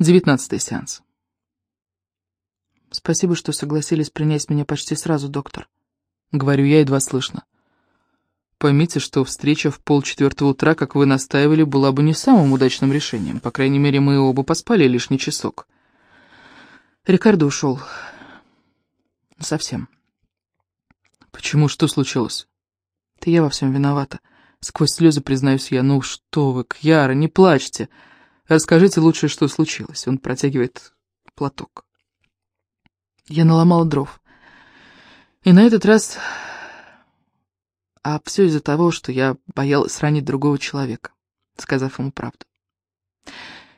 Девятнадцатый сеанс. Спасибо, что согласились принять меня почти сразу, доктор. Говорю я едва слышно. Поймите, что встреча в полчетвертого утра, как вы настаивали, была бы не самым удачным решением. По крайней мере, мы оба поспали лишний часок. Рикардо ушел. Совсем. Почему? Что случилось? Это я во всем виновата. Сквозь слезы признаюсь я. Ну что вы, Кьяра, не плачьте. Расскажите лучше, что случилось. Он протягивает платок. Я наломала дров. И на этот раз а все из-за того, что я боялась ранить другого человека, сказав ему правду.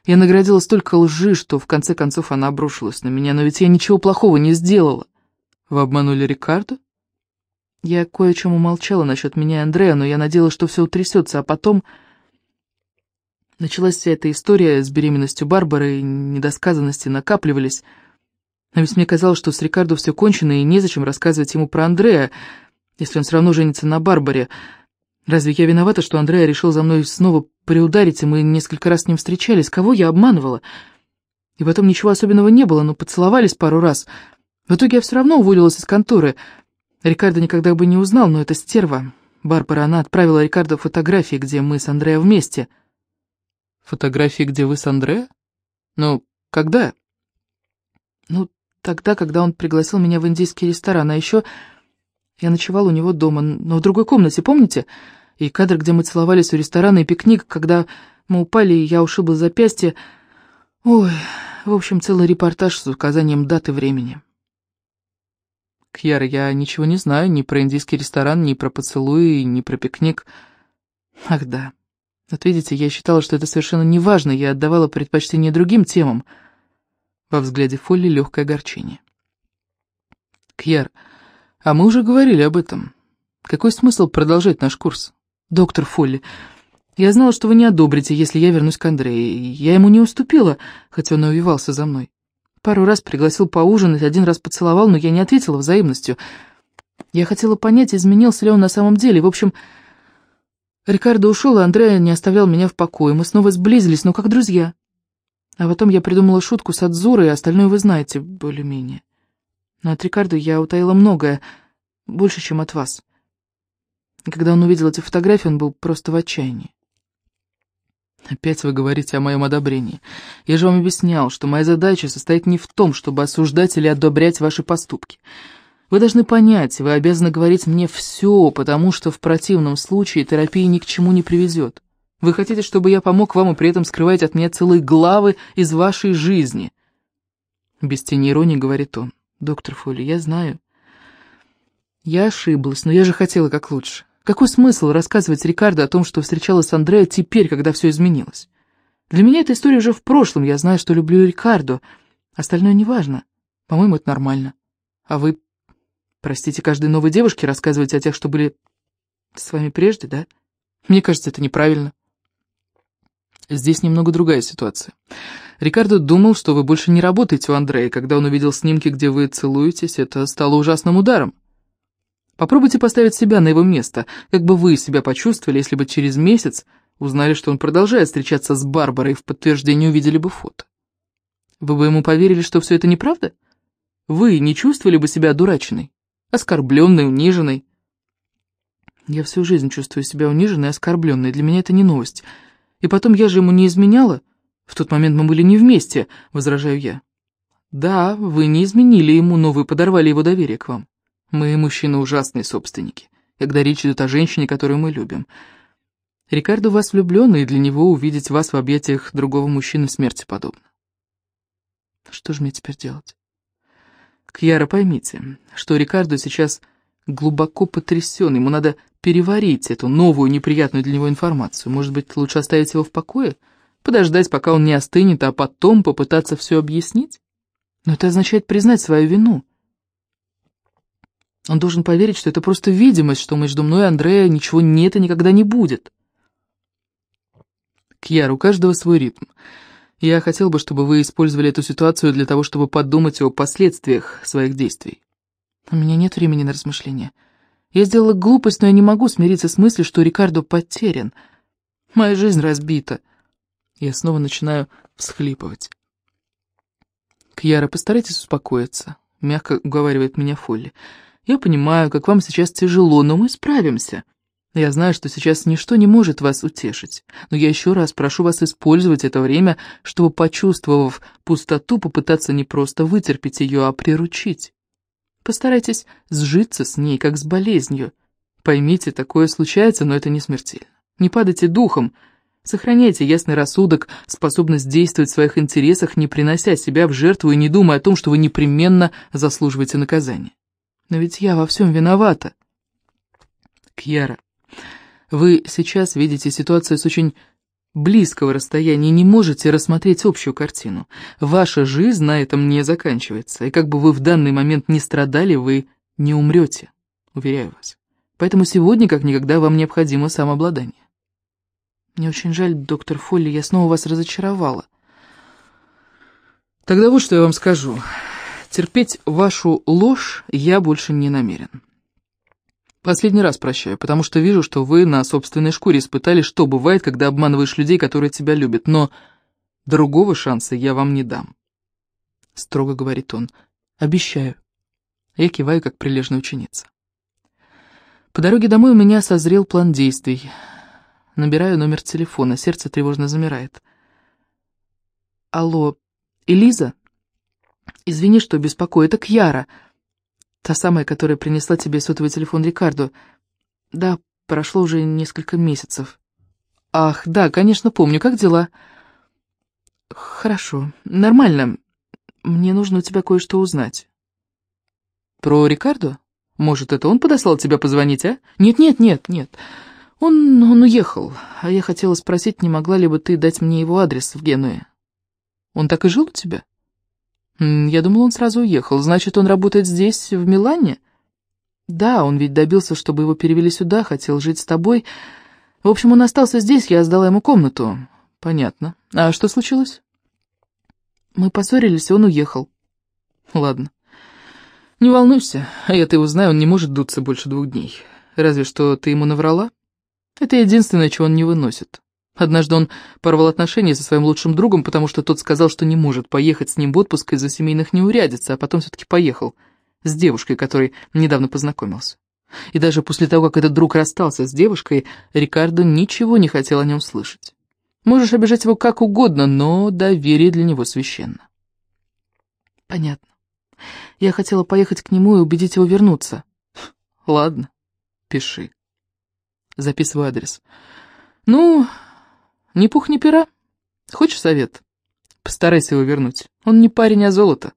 Я наградила столько лжи, что в конце концов она обрушилась на меня, но ведь я ничего плохого не сделала. Вы обманули Рикардо? Я кое о чем умолчала насчет меня и Андрея, но я надеялась, что все утрясется, а потом... Началась вся эта история с беременностью Барбары, и недосказанности накапливались. Но ведь мне казалось, что с Рикардо все кончено, и незачем рассказывать ему про Андрея, если он все равно женится на Барбаре. Разве я виновата, что Андрея решил за мной снова приударить, и мы несколько раз с ним встречались? Кого я обманывала? И потом ничего особенного не было, но поцеловались пару раз. В итоге я все равно уволилась из конторы. Рикардо никогда бы не узнал, но это стерва. Барбара, она отправила Рикардо фотографии, где мы с Андреа вместе. Фотографии, где вы с Андреа? Ну, когда? Ну, тогда, когда он пригласил меня в индийский ресторан, а еще я ночевал у него дома, но в другой комнате, помните? И кадр, где мы целовались у ресторана, и пикник, когда мы упали, и я ушибла запястье. Ой, в общем, целый репортаж с указанием даты времени. Кьяра, я ничего не знаю ни про индийский ресторан, ни про поцелуи, ни про пикник. Ах да. Вот видите, я считала, что это совершенно неважно, я отдавала предпочтение другим темам. Во взгляде Фолли легкое огорчение. Кьяр, а мы уже говорили об этом. Какой смысл продолжать наш курс? Доктор Фолли, я знала, что вы не одобрите, если я вернусь к Андрею. Я ему не уступила, хотя он и увивался за мной. Пару раз пригласил поужинать, один раз поцеловал, но я не ответила взаимностью. Я хотела понять, изменился ли он на самом деле. В общем, Рикардо ушел, и Андрея не оставлял меня в покое. Мы снова сблизились, но как друзья. А потом я придумала шутку с Адзурой, и остальное вы знаете, более-менее. Но от Рикардо я утаила многое, больше, чем от вас. И когда он увидел эти фотографии, он был просто в отчаянии. Опять вы говорите о моем одобрении. Я же вам объяснял, что моя задача состоит не в том, чтобы осуждать или одобрять ваши поступки. Вы должны понять, вы обязаны говорить мне все, потому что в противном случае терапия ни к чему не приведет. Вы хотите, чтобы я помог вам и при этом скрывать от меня целые главы из вашей жизни?» Без тени иронии говорит он. «Доктор Фолли, я знаю. Я ошиблась, но я же хотела как лучше. Какой смысл рассказывать Рикардо о том, что встречалась с Андреа теперь, когда все изменилось? Для меня эта история уже в прошлом, я знаю, что люблю Рикардо. Остальное неважно. По-моему, это нормально. А вы, простите, каждой новой девушке рассказываете о тех, что были с вами прежде, да? Мне кажется, это неправильно. Здесь немного другая ситуация. Рикардо думал, что вы больше не работаете у Андрея. Когда он увидел снимки, где вы целуетесь, это стало ужасным ударом. Попробуйте поставить себя на его место. Как бы вы себя почувствовали, если бы через месяц узнали, что он продолжает встречаться с Барбарой, в подтверждение увидели бы фото? Вы бы ему поверили, что все это неправда? Вы не чувствовали бы себя одураченной, оскорбленной, униженной? Я всю жизнь чувствую себя униженной и оскорбленной, для меня это не новость. И потом я же ему не изменяла. В тот момент мы были не вместе, возражаю я. Да, вы не изменили ему, но вы подорвали его доверие к вам. Мы, мужчины, ужасные собственники, когда речь идет о женщине, которую мы любим. Рикардо вас влюблен, и для него увидеть вас в объятиях другого мужчины смерти подобно. Что же мне теперь делать? Кьяра, поймите, что Рикардо сейчас глубоко потрясен, ему надо переварить эту новую неприятную для него информацию. Может быть, лучше оставить его в покое? Подождать, пока он не остынет, а потом попытаться все объяснить? Но это означает признать свою вину. Он должен поверить, что это просто видимость, что между мной и Андрея ничего нет и никогда не будет. Кьяр, у каждого свой ритм. Я хотел бы, чтобы вы использовали эту ситуацию для того, чтобы подумать о последствиях своих действий. У меня нет времени на размышления. Я сделала глупость, но я не могу смириться с мыслью, что Рикардо потерян. Моя жизнь разбита. Я снова начинаю всхлипывать. «Кьяра, постарайтесь успокоиться», — мягко уговаривает меня Фолли. «Я понимаю, как вам сейчас тяжело, но мы справимся. Я знаю, что сейчас ничто не может вас утешить, но я еще раз прошу вас использовать это время, чтобы, почувствовав пустоту, попытаться не просто вытерпеть ее, а приручить. Постарайтесь сжиться с ней, как с болезнью. Поймите, такое случается, но это не смертельно. Не падайте духом, сохраняйте ясный рассудок, способность действовать в своих интересах, не принося себя в жертву и не думая о том, что вы непременно заслуживаете наказания. Но ведь я во всем виновата. Кьяра, вы сейчас видите ситуацию с очень близкого расстояния и не можете рассмотреть общую картину. Ваша жизнь на этом не заканчивается, и как бы вы в данный момент не страдали, вы не умрете, уверяю вас. Поэтому сегодня, как никогда, вам необходимо самообладание. Мне очень жаль, доктор Фолли, я снова вас разочаровала. Тогда вот что я вам скажу. Терпеть вашу ложь я больше не намерен. Последний раз прощаю, потому что вижу, что вы на собственной шкуре испытали, что бывает, когда обманываешь людей, которые тебя любят, но другого шанса я вам не дам. Строго говорит он. Обещаю. Я киваю, как прилежная ученица. По дороге домой у меня созрел план действий. Набираю номер телефона, сердце тревожно замирает. Алло, Элиза? Извини, что беспокою, это Кьяра. Та самая, которая принесла тебе сотовый телефон Рикардо. Да, прошло уже несколько месяцев. Ах, да, конечно, помню. Как дела? Хорошо, нормально. Мне нужно у тебя кое-что узнать. Про Рикардо? Может, это он подослал тебя позвонить, а? Нет, нет, нет, нет. Он, он уехал, а я хотела спросить, не могла ли бы ты дать мне его адрес в Генуе. Он так и жил у тебя? Я думал, он сразу уехал. Значит, он работает здесь, в Милане? Да, он ведь добился, чтобы его перевели сюда, хотел жить с тобой. В общем, он остался здесь, я сдала ему комнату. Понятно. А что случилось? Мы поссорились, он уехал. Ладно. Не волнуйся, а я-то его знаю, он не может дуться больше двух дней. Разве что ты ему наврала? Это единственное, чего он не выносит. Однажды он порвал отношения со своим лучшим другом, потому что тот сказал, что не может поехать с ним в отпуск из-за семейных неурядиц, а потом все-таки поехал с девушкой, которой недавно познакомился. И даже после того, как этот друг расстался с девушкой, Рикардо ничего не хотел о нем слышать. Можешь обижать его как угодно, но доверие для него священно. Понятно. Я хотела поехать к нему и убедить его вернуться. Ладно, пиши. Записываю адрес. Ну, ни пух, ни пера. Хочешь совет? Постарайся его вернуть. Он не парень, а золото.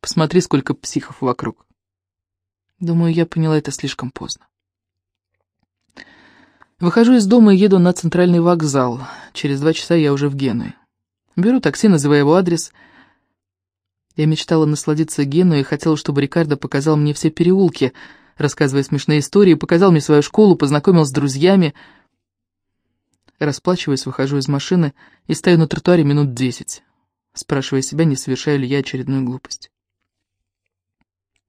Посмотри, сколько психов вокруг. Думаю, я поняла это слишком поздно. Выхожу из дома и еду на центральный вокзал. Через два часа я уже в Генуе. Беру такси, называя его адрес. Я мечтала насладиться Генуей и хотела, чтобы Рикардо показал мне все переулки, рассказывая смешные истории, показал мне свою школу, познакомил с друзьями — Расплачиваясь, выхожу из машины и стою на тротуаре минут десять, спрашивая себя, не совершаю ли я очередную глупость.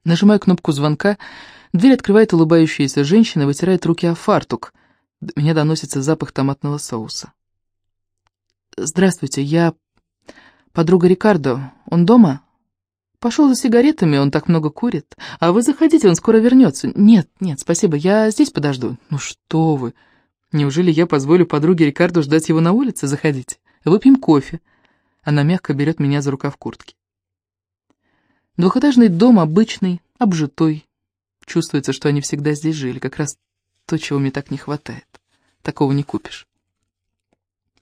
Нажимаю кнопку звонка, дверь открывает улыбающаяся женщина вытирает руки о фартук. До меня доносится запах томатного соуса. «Здравствуйте, я подруга Рикардо. Он дома?» «Пошел за сигаретами, он так много курит. А вы заходите, он скоро вернется». «Нет, нет, спасибо, я здесь подожду». «Ну что вы!» Неужели я позволю подруге Рикардо ждать его на улице? Заходите. Выпьем кофе. Она мягко берет меня за рукав куртки. Двухэтажный дом обычный, обжитой. Чувствуется, что они всегда здесь жили. Как раз то, чего мне так не хватает. Такого не купишь.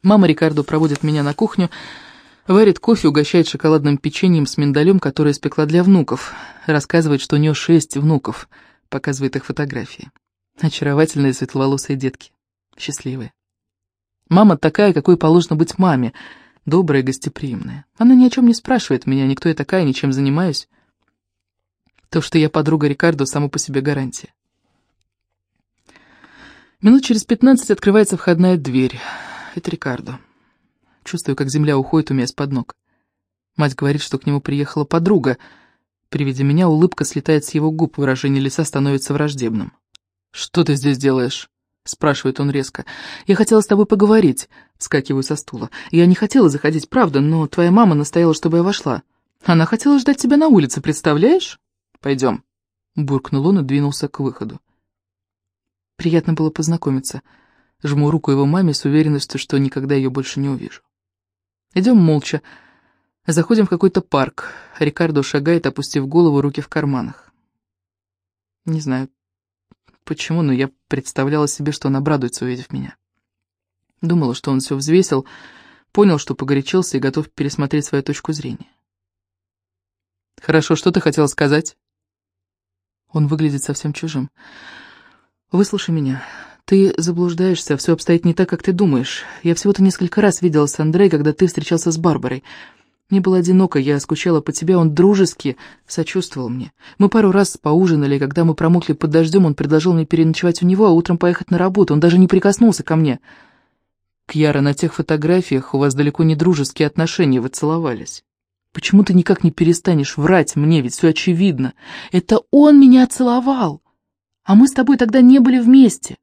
Мама Рикардо проводит меня на кухню, варит кофе, угощает шоколадным печеньем с миндалем, которое испекла для внуков. Рассказывает, что у нее шесть внуков. Показывает их фотографии. Очаровательные светловолосые детки счастливая. Мама такая, какой положено быть маме, добрая, гостеприимная. Она ни о чем не спрашивает меня, никто я такая, ничем занимаюсь. То, что я подруга Рикардо, само по себе гарантия. Минут через пятнадцать открывается входная дверь. Это Рикардо. Чувствую, как земля уходит у меня из-под ног. Мать говорит, что к нему приехала подруга. При виде меня улыбка слетает с его губ, выражение лица становится враждебным. «Что ты здесь делаешь?» — спрашивает он резко. «Я хотела с тобой поговорить», — вскакиваю со стула. «Я не хотела заходить, правда, но твоя мама настояла, чтобы я вошла». Она хотела ждать тебя на улице, представляешь? Пойдем. Буркнул он и двинулся к выходу. Приятно было познакомиться. Жму руку его маме с уверенностью, что никогда ее больше не увижу. Идем молча. Заходим в какой-то парк. Рикардо шагает, опустив голову, руки в карманах. Не знаю, почему, но я представляла себе, что он обрадуется, увидев меня. Думала, что он все взвесил, понял, что погорячился и готов пересмотреть свою точку зрения. «Хорошо, что ты хотела сказать?» Он выглядит совсем чужим. «Выслушай меня. Ты заблуждаешься, все обстоит не так, как ты думаешь. Я всего-то несколько раз видела с Андрей, когда ты встречался с Барбарой. Мне было одиноко, я скучала по тебе, он дружески сочувствовал мне. Мы пару раз поужинали, когда мы промокли под дождем, он предложил мне переночевать у него, а утром поехать на работу. Он даже не прикоснулся ко мне. Кьяра, на тех фотографиях у вас далеко не дружеские отношения, вы целовались. Почему ты никак не перестанешь врать мне, ведь все очевидно. Это он меня целовал, а мы с тобой тогда не были вместе.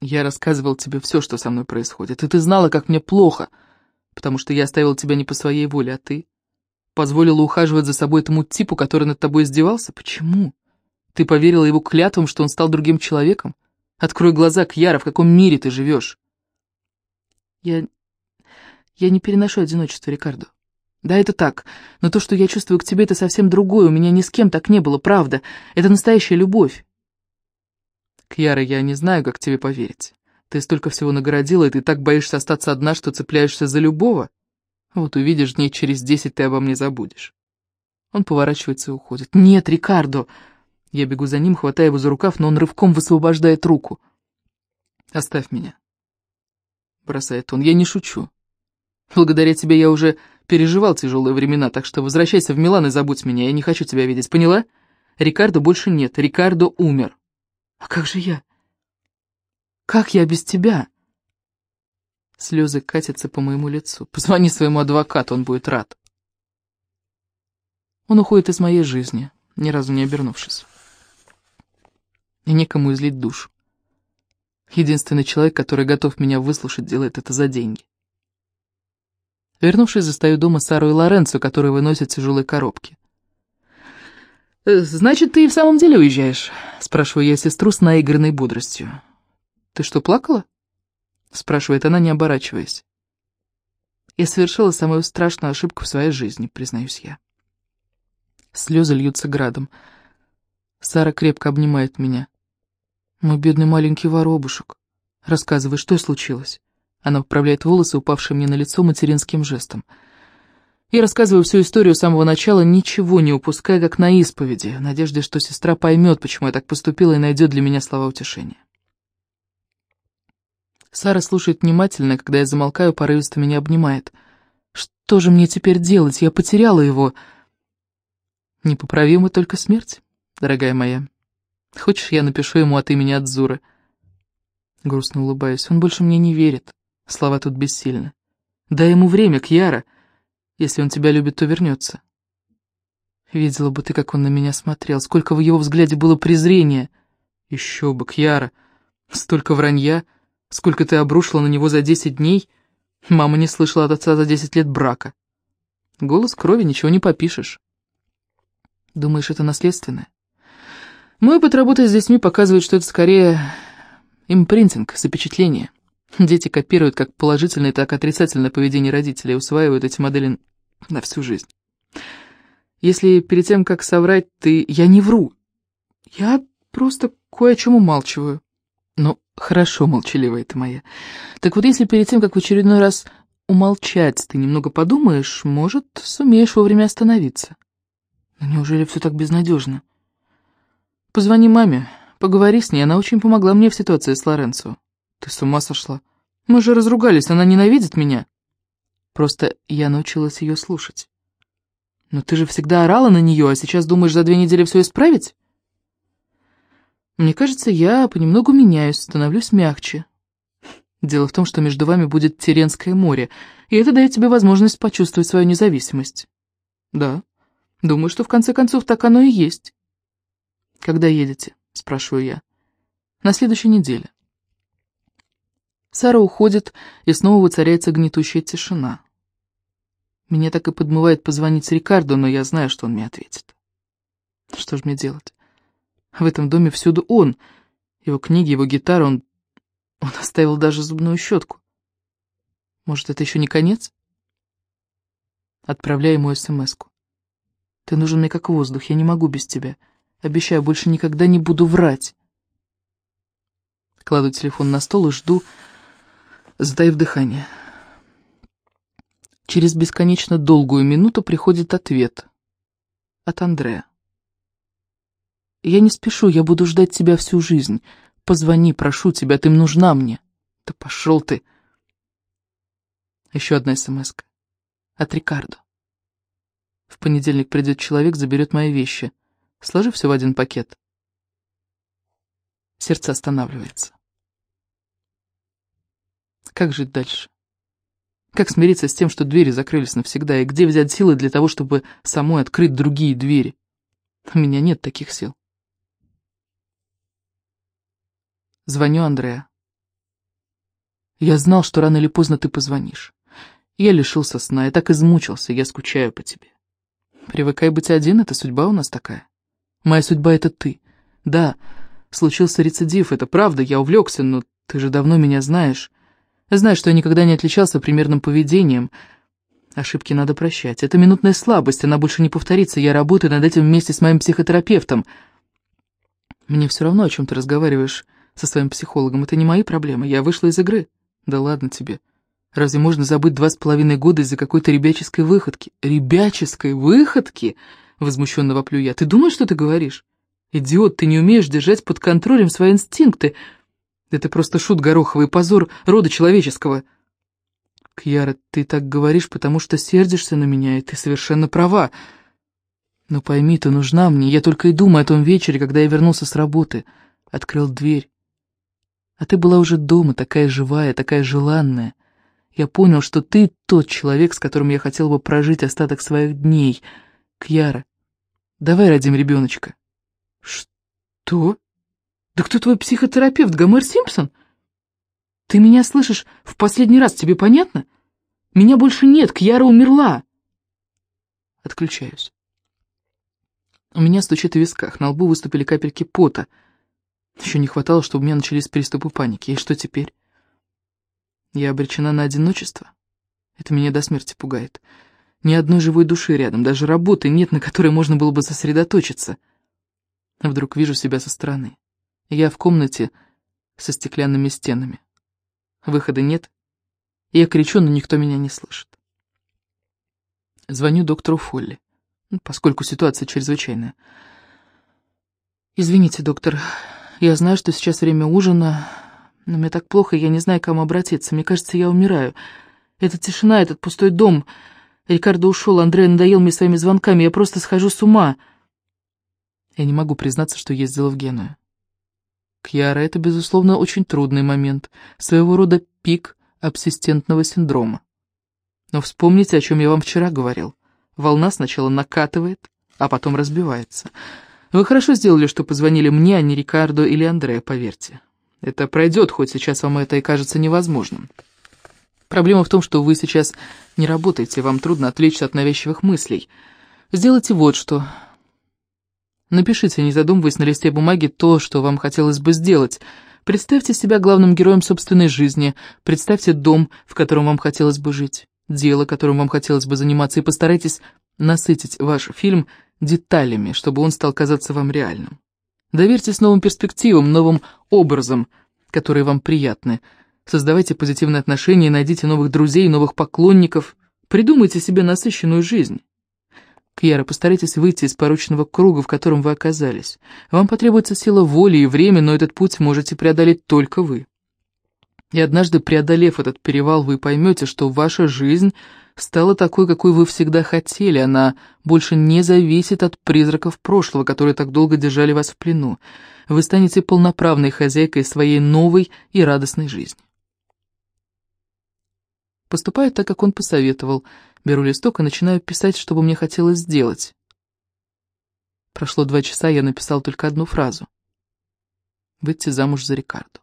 Я рассказывал тебе все, что со мной происходит, и ты знала, как мне плохо, потому что я оставил тебя не по своей воле, а ты позволила ухаживать за собой этому типу, который над тобой издевался. Почему? Ты поверила его клятвам, что он стал другим человеком? Открой глаза, Кьяра, в каком мире ты живешь? Я... я не переношу одиночество, Рикардо. Да, это так, но то, что я чувствую к тебе, это совсем другое, у меня ни с кем так не было, правда. Это настоящая любовь. Кьяра, я не знаю, как тебе поверить. Ты столько всего нагородила, и ты так боишься остаться одна, что цепляешься за любого. Вот увидишь, дней через десять ты обо мне забудешь. Он поворачивается и уходит. Нет, Рикардо! Я бегу за ним, хватая его за рукав, но он рывком высвобождает руку. «Оставь меня», — бросает он. «Я не шучу. Благодаря тебе я уже переживал тяжелые времена, так что возвращайся в Милан и забудь меня. Я не хочу тебя видеть, поняла? Рикардо больше нет. Рикардо умер». «А как же я? Как я без тебя?» Слезы катятся по моему лицу. «Позвони своему адвокату, он будет рад». Он уходит из моей жизни, ни разу не обернувшись и некому излить душу. Единственный человек, который готов меня выслушать, делает это за деньги. Вернувшись, застаю дома Сару и Лоренцо, которые выносят тяжелые коробки. «Э, «Значит, ты и в самом деле уезжаешь?» — спрашиваю я сестру с наигранной бодростью. «Ты что, плакала?» — спрашивает она, не оборачиваясь. «Я совершила самую страшную ошибку в своей жизни», — признаюсь я. Слезы льются градом. Сара крепко обнимает меня. Мой бедный маленький воробушек. Рассказывай, что случилось? Она управляет волосы, упавшие мне на лицо материнским жестом. Я рассказываю всю историю с самого начала, ничего не упуская, как на исповеди, в надежде, что сестра поймет, почему я так поступила, и найдет для меня слова утешения. Сара слушает внимательно, когда я замолкаю, порывисто меня обнимает. Что же мне теперь делать? Я потеряла его. Непоправима только смерть, дорогая моя. Хочешь, я напишу ему от имени Адзуры?» Грустно улыбаюсь. Он больше мне не верит. Слова тут бессильны. Дай ему время, Кьяра. Если он тебя любит, то вернется. Видела бы ты, как он на меня смотрел. Сколько в его взгляде было презрения. Еще бы, Кьяра. Столько вранья. Сколько ты обрушила на него за десять дней. Мама не слышала от отца за десять лет брака. Голос крови, ничего не попишешь. Думаешь, это наследственное? Мой опыт работы с детьми показывает, что это скорее импринтинг, запечатление. Дети копируют как положительное, так и отрицательное поведение родителей усваивают эти модели на всю жизнь. Если перед тем, как соврать, ты... Я не вру. Я просто кое о чем умалчиваю. Ну, хорошо, молчаливая ты моя. Так вот, если перед тем, как в очередной раз умолчать, ты немного подумаешь, может, сумеешь вовремя остановиться. Но неужели все так безнадежно? Позвони маме, поговори с ней, она очень помогла мне в ситуации с Лоренцо. Ты с ума сошла? Мы же разругались, она ненавидит меня. Просто я научилась ее слушать. Но ты же всегда орала на нее, а сейчас думаешь за две недели все исправить? Мне кажется, я понемногу меняюсь, становлюсь мягче. Дело в том, что между вами будет Теренское море, и это дает тебе возможность почувствовать свою независимость. Да, думаю, что в конце концов так оно и есть. «Когда едете?» — спрашиваю я. «На следующей неделе». Сара уходит, и снова воцаряется гнетущая тишина. Меня так и подмывает позвонить Рикардо, но я знаю, что он мне ответит. Что же мне делать? В этом доме всюду он. Его книги, его гитара, он... Он оставил даже зубную щетку. Может, это еще не конец? Отправляю ему смс-ку. Ты нужен мне как воздух, я не могу без тебя. Обещаю, больше никогда не буду врать. Кладу телефон на стол и жду, затаив дыхание. Через бесконечно долгую минуту приходит ответ от Андрея. «Я не спешу, я буду ждать тебя всю жизнь. Позвони, прошу тебя, ты нужна мне». «Да пошел ты!» Еще одна смс -ка. От Рикардо. В понедельник придет человек, заберет мои вещи. Сложи все в один пакет. Сердце останавливается. Как жить дальше? Как смириться с тем, что двери закрылись навсегда, и где взять силы для того, чтобы самой открыть другие двери? У меня нет таких сил. Звоню Андреа. Я знал, что рано или поздно ты позвонишь. Я лишился сна, я так измучился, я скучаю по тебе. Привыкай быть один, это судьба у нас такая. Моя судьба — это ты. Да, случился рецидив, это правда, я увлекся, но ты же давно меня знаешь. Знаешь, что я никогда не отличался примерным поведением. Ошибки надо прощать. Это минутная слабость, она больше не повторится. Я работаю над этим вместе с моим психотерапевтом. Мне все равно, о чем ты разговариваешь со своим психологом. Это не мои проблемы. Я вышла из игры. Да ладно тебе. Разве можно забыть два с половиной года из-за какой-то ребяческой выходки? Ребяческой выходки? Возмущенно воплю я. Ты думаешь, что ты говоришь? Идиот, ты не умеешь держать под контролем свои инстинкты. Это просто шут гороховый позор рода человеческого. Кьяра, ты так говоришь, потому что сердишься на меня, и ты совершенно права. Но пойми, ты нужна мне. Я только и думаю о том вечере, когда я вернулся с работы. Открыл дверь. А ты была уже дома, такая живая, такая желанная. Я понял, что ты тот человек, с которым я хотел бы прожить остаток своих дней. Кьяра, давай родим ребеночка. Что? Да кто твой психотерапевт, Гомер Симпсон? Ты меня слышишь в последний раз, тебе понятно? Меня больше нет, Кьяра умерла. Отключаюсь. У меня стучит в висках, на лбу выступили капельки пота. Еще не хватало, чтобы у меня начались приступы паники. И что теперь? Я обречена на одиночество? Это меня до смерти пугает. Ни одной живой души рядом, даже работы нет, на которой можно было бы сосредоточиться. Вдруг вижу себя со стороны. Я в комнате со стеклянными стенами. Выхода нет. Я кричу, но никто меня не слышит. Звоню доктору Фолли, ну, поскольку ситуация чрезвычайная. «Извините, доктор, я знаю, что сейчас время ужина, но мне так плохо, я не знаю, к кому обратиться. Мне кажется, я умираю. Эта тишина, этот пустой дом. Рикардо ушел, Андрей надоел мне своими звонками. Я просто схожу с ума. Я не могу признаться, что ездила в Геную. Кьяра — это, безусловно, очень трудный момент. Своего рода пик абсистентного синдрома. Но вспомните, о чем я вам вчера говорил. Волна сначала накатывает, а потом разбивается. Вы хорошо сделали, что позвонили мне, а не Рикардо или Андрея, поверьте. Это пройдет, хоть сейчас вам это и кажется невозможным. Проблема в том, что вы сейчас не работаете, вам трудно отвлечься от навязчивых мыслей. Сделайте вот что. Напишите, не задумываясь на листе бумаги, то, что вам хотелось бы сделать. Представьте себя главным героем собственной жизни, представьте дом, в котором вам хотелось бы жить, дело, которым вам хотелось бы заниматься, и постарайтесь насытить ваш фильм деталями, чтобы он стал казаться вам реальным. Доверьтесь новым перспективам, новым образом, которые вам приятны. Создавайте позитивные отношения, найдите новых друзей, новых поклонников. Придумайте себе насыщенную жизнь. Кьяра, постарайтесь выйти из порочного круга, в котором вы оказались. Вам потребуется сила воли и время, но этот путь можете преодолеть только вы. И однажды, преодолев этот перевал, вы поймете, что ваша жизнь стала такой, какой вы всегда хотели. Она больше не зависит от призраков прошлого, которые так долго держали вас в плену. Вы станете полноправной хозяйкой своей новой и радостной жизни. Поступаю так, как он посоветовал. Беру листок и начинаю писать, что бы мне хотелось сделать. Прошло два часа, я написал только одну фразу. Выйти замуж за Рикарду.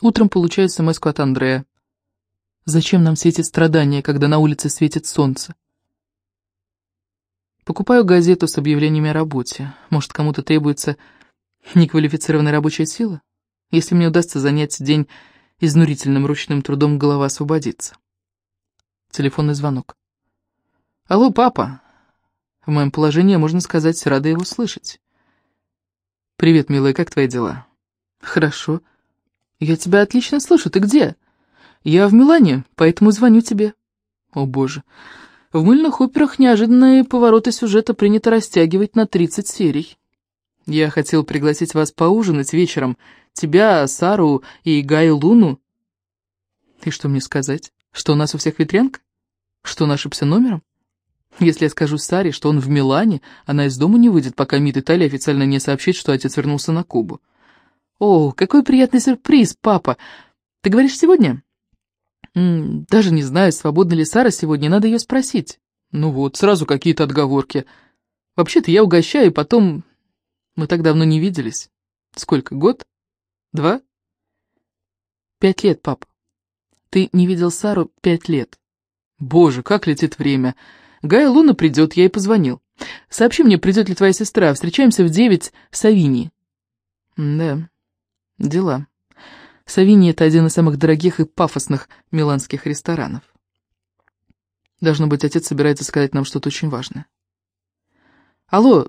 Утром получаю смс от Андрея. Зачем нам все эти страдания, когда на улице светит солнце? Покупаю газету с объявлениями о работе. Может, кому-то требуется неквалифицированная рабочая сила? Если мне удастся занять день изнурительным ручным трудом, голова освободится. Телефонный звонок. «Алло, папа!» В моем положении, можно сказать, рада его слышать. «Привет, милая, как твои дела?» «Хорошо. Я тебя отлично слышу. Ты где?» «Я в Милане, поэтому звоню тебе». «О, боже. В мыльных операх неожиданные повороты сюжета принято растягивать на 30 серий. Я хотел пригласить вас поужинать вечером. Тебя, Сару и Гаю Луну». «И что мне сказать? Что у нас у всех ветрянка? Что он ошибся номером?» Если я скажу Саре, что он в Милане, она из дома не выйдет, пока МИД Италии официально не сообщит, что отец вернулся на Кубу. «О, какой приятный сюрприз, папа! Ты говоришь сегодня?» «Даже не знаю, свободна ли Сара сегодня, надо ее спросить». «Ну вот, сразу какие-то отговорки. Вообще-то я угощаю, потом... Мы так давно не виделись. Сколько, год? Два?» «Пять лет, пап. Ты не видел Сару пять лет. Боже, как летит время!» Гая Луна придет, я ей позвонил. Сообщи мне, придет ли твоя сестра. Встречаемся в девять в Савинии. Да, дела. Савини — это один из самых дорогих и пафосных миланских ресторанов. Должно быть, отец собирается сказать нам что-то очень важное. Алло,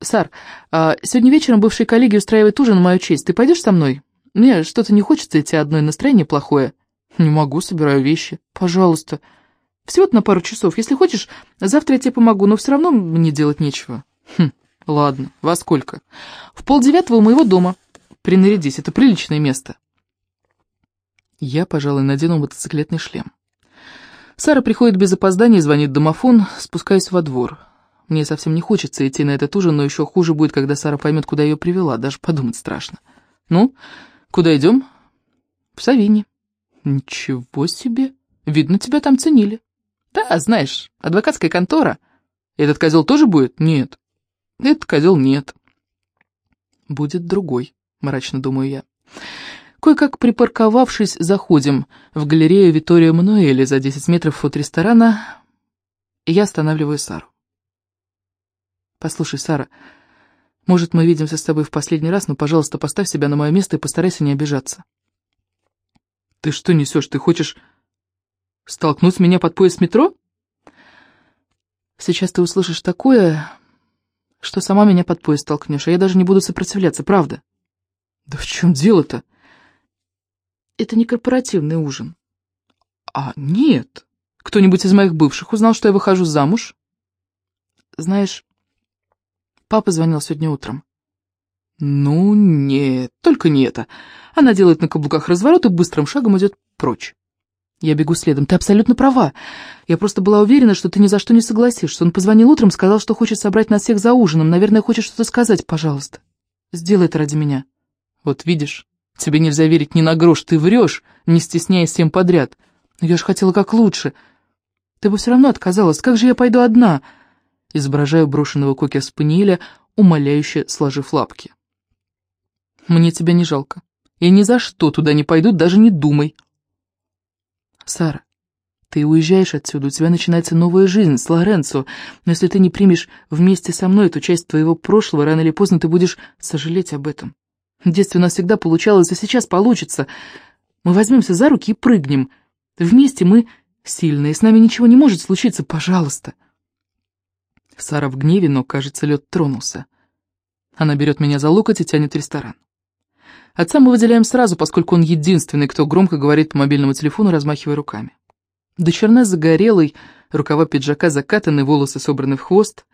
Сар, а сегодня вечером бывшие коллеги устраивают ужин в мою честь. Ты пойдешь со мной? Мне что-то не хочется идти одной, настроение плохое. Не могу, собираю вещи. Пожалуйста. Всего-то на пару часов. Если хочешь, завтра я тебе помогу, но все равно мне делать нечего. Хм, ладно. Во сколько? В полдевятого у моего дома. Принарядись, это приличное место. Я, пожалуй, надену мотоциклетный шлем. Сара приходит без опоздания, звонит домофон, спускаюсь во двор. Мне совсем не хочется идти на этот ужин, но еще хуже будет, когда Сара поймет, куда ее привела, даже подумать страшно. Ну, куда идем? В Савине. Ничего себе, видно, тебя там ценили. Да, знаешь, адвокатская контора. Этот козел тоже будет? Нет. Этот козел нет. Будет другой, мрачно думаю я. Кое-как припарковавшись, заходим в галерею Витория Мануэли за 10 метров от ресторана, и я останавливаю Сару. Послушай, Сара, может, мы видимся с тобой в последний раз, но, пожалуйста, поставь себя на мое место и постарайся не обижаться. Ты что несешь? Ты хочешь Столкнуть меня под поезд метро? Сейчас ты услышишь такое, что сама меня под поезд толкнешь, а я даже не буду сопротивляться, правда? Да в чем дело-то? Это не корпоративный ужин. А, нет. Кто-нибудь из моих бывших узнал, что я выхожу замуж? Знаешь, папа звонил сегодня утром. Ну, нет, только не это. Она делает на каблуках разворот и быстрым шагом идет прочь. Я бегу следом. Ты абсолютно права. Я просто была уверена, что ты ни за что не согласишься. Он позвонил утром, сказал, что хочет собрать нас всех за ужином. Наверное, хочет что-то сказать. Пожалуйста, сделай это ради меня. Вот видишь, тебе нельзя верить ни на грош. Ты врешь, не стесняясь всем подряд. Но я же хотела как лучше. Ты бы все равно отказалась. Как же я пойду одна? Изображаю брошенного коки-спаниеля, умоляюще сложив лапки. Мне тебя не жалко. Я ни за что туда не пойду, даже не думай. Сара, ты уезжаешь отсюда, у тебя начинается новая жизнь с Лоренцо, но если ты не примешь вместе со мной эту часть твоего прошлого, рано или поздно ты будешь сожалеть об этом. В детстве у нас всегда получалось, и сейчас получится. Мы возьмемся за руки и прыгнем. Вместе мы сильные, с нами ничего не может случиться, пожалуйста. Сара в гневе, но, кажется, лед тронулся. Она берет меня за локоть и тянет в ресторан. Отца мы выделяем сразу, поскольку он единственный, кто громко говорит по мобильному телефону, размахивая руками. До черна загорелый, рукава пиджака закатаны, волосы собраны в хвост.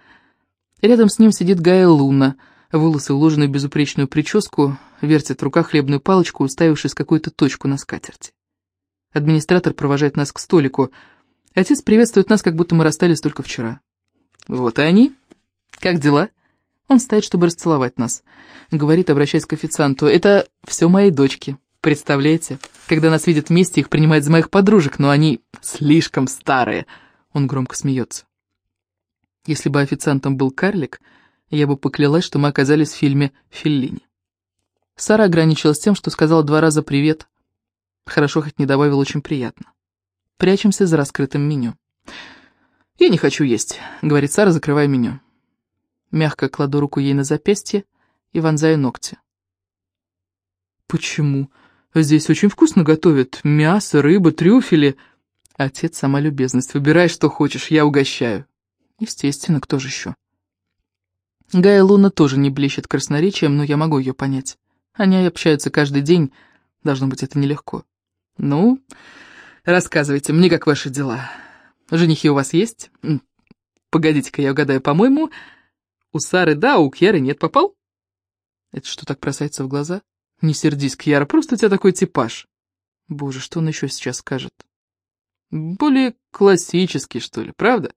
Рядом с ним сидит Гая Луна, волосы уложены в безупречную прическу, вертит в руках хлебную палочку, уставившись какую-то точку на скатерти. Администратор провожает нас к столику. Отец приветствует нас, как будто мы расстались только вчера. Вот и они. Как дела? Он стоит, чтобы расцеловать нас. Говорит, обращаясь к официанту, это все мои дочки. Представляете? Когда нас видят вместе, их принимают за моих подружек, но они слишком старые. Он громко смеется. Если бы официантом был карлик, я бы поклялась, что мы оказались в фильме «Феллини». Сара ограничилась тем, что сказала два раза «привет». Хорошо, хоть не добавил «очень приятно». прячемся за раскрытым меню. «Я не хочу есть», — говорит Сара, закрывая меню. Мягко кладу руку ей на запястье и вонзаю ногти. «Почему? Здесь очень вкусно готовят. Мясо, рыба, трюфели...» Отец, сама любезность. Выбирай, что хочешь, я угощаю. Естественно, кто же еще? Гая Луна тоже не блещет красноречием, но я могу ее понять. Они общаются каждый день, должно быть, это нелегко. Ну, рассказывайте мне, как ваши дела. Женихи у вас есть? Погодите-ка, я угадаю, по-моему, у Сары да, а у Кьяры нет, попал? Это что так бросается в глаза? Не сердись, Кьяра, просто у тебя такой типаж. Боже, что он еще сейчас скажет? Более классический, что ли, правда?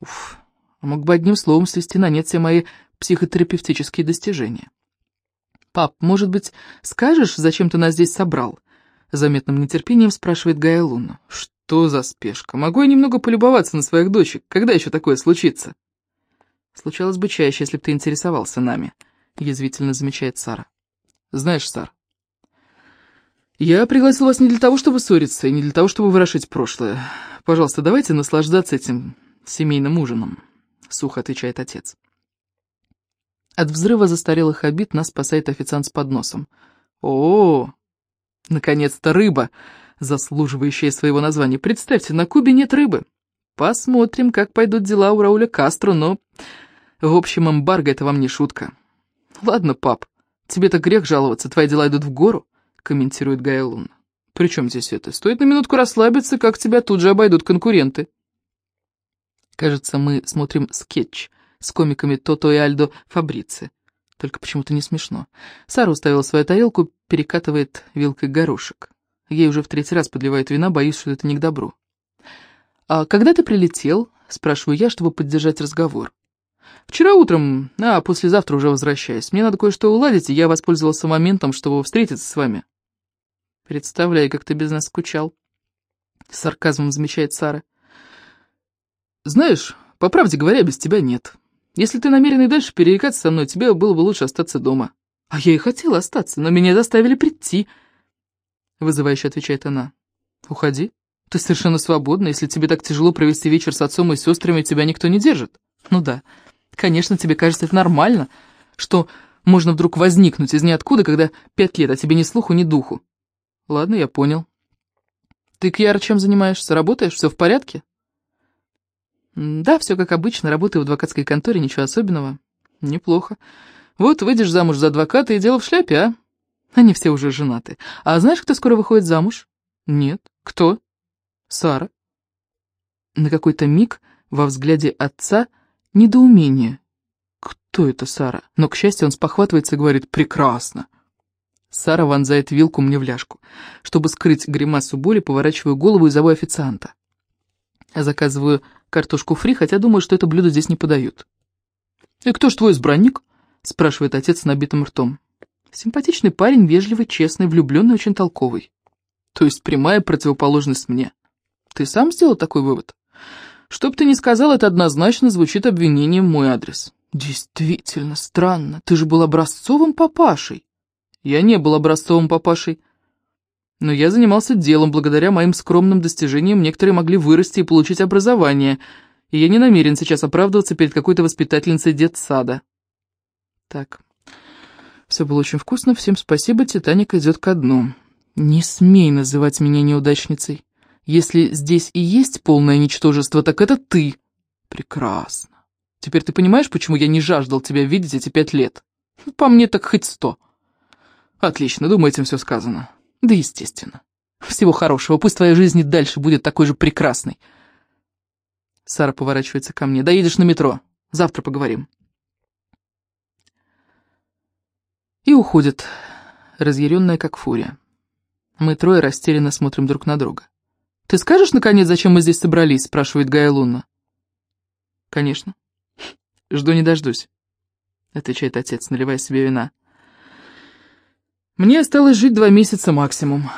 Уф, мог бы одним словом свести на нет все мои психотерапевтические достижения. «Пап, может быть, скажешь, зачем ты нас здесь собрал?» Заметным нетерпением спрашивает Гая Луна. «Что за спешка? Могу я немного полюбоваться на своих дочек? Когда еще такое случится?» «Случалось бы чаще, если бы ты интересовался нами», — язвительно замечает Сара. «Знаешь, Сар, я пригласил вас не для того, чтобы ссориться, и не для того, чтобы вырошить прошлое. Пожалуйста, давайте наслаждаться этим семейным ужином», — сухо отвечает отец. От взрыва застарелых обид нас спасает официант с подносом. О, наконец-то рыба, заслуживающая своего названия. Представьте, на Кубе нет рыбы. Посмотрим, как пойдут дела у Рауля Кастро, но... В общем, эмбарго — это вам не шутка. Ладно, пап, тебе-то грех жаловаться, твои дела идут в гору комментирует Гайлун. «При чем здесь это? Стоит на минутку расслабиться, как тебя тут же обойдут конкуренты». Кажется, мы смотрим скетч с комиками Тото и Альдо Фабрици. Только почему-то не смешно. Сара уставила свою тарелку, перекатывает вилкой горошек. Ей уже в третий раз подливают вина, боюсь, что это не к добру. «А когда ты прилетел?» — спрашиваю я, чтобы поддержать разговор. «Вчера утром, а послезавтра уже возвращаюсь. Мне надо кое-что уладить, и я воспользовался моментом, чтобы встретиться с вами». Представляю, как ты без нас скучал. С сарказмом замечает Сара. Знаешь, по правде говоря, без тебя нет. Если ты намерен и дальше перерекаться со мной, тебе было бы лучше остаться дома. А я и хотела остаться, но меня заставили прийти. Вызывающе отвечает она. Уходи. Ты совершенно свободна. Если тебе так тяжело провести вечер с отцом и сестрами, тебя никто не держит. Ну да, конечно, тебе кажется это нормально, что можно вдруг возникнуть из ниоткуда, когда пять лет, а тебе ни слуху, ни духу. Ладно, я понял. Ты, Кьяра, чем занимаешься? Работаешь? Все в порядке? Да, все как обычно. Работаю в адвокатской конторе, ничего особенного. Неплохо. Вот выйдешь замуж за адвоката и дело в шляпе, а? Они все уже женаты. А знаешь, кто скоро выходит замуж? Нет. Кто? Сара. На какой-то миг во взгляде отца недоумение. Кто это Сара? Но, к счастью, он спохватывается и говорит «прекрасно». Сара вонзает вилку мне в ляжку. Чтобы скрыть гримасу боли, поворачиваю голову и зову официанта. Заказываю картошку фри, хотя думаю, что это блюдо здесь не подают. «И кто ж твой избранник?» — спрашивает отец с набитым ртом. «Симпатичный парень, вежливый, честный, влюбленный, очень толковый. То есть прямая противоположность мне. Ты сам сделал такой вывод? Что бы ты ни сказал, это однозначно звучит обвинением в мой адрес. Действительно странно, ты же был образцовым папашей. Я не был образцовым папашей. Но я занимался делом, благодаря моим скромным достижениям некоторые могли вырасти и получить образование, и я не намерен сейчас оправдываться перед какой-то воспитательницей детсада. Так, все было очень вкусно, всем спасибо, Титаник идет ко дну. Не смей называть меня неудачницей. Если здесь и есть полное ничтожество, так это ты. Прекрасно. Теперь ты понимаешь, почему я не жаждал тебя видеть эти пять лет? По мне так хоть сто. Отлично, думаю, этим все сказано. Да естественно. Всего хорошего, пусть твоя жизнь и дальше будет такой же прекрасной. Сара поворачивается ко мне. Доедешь на метро. Завтра поговорим. И уходит, разъяренная как фурия. Мы трое растерянно смотрим друг на друга. «Ты скажешь, наконец, зачем мы здесь собрались?» — спрашивает Гая Лунна. «Конечно. Жду не дождусь», — отвечает отец, наливая себе вина. Мне осталось жить два месяца максимум.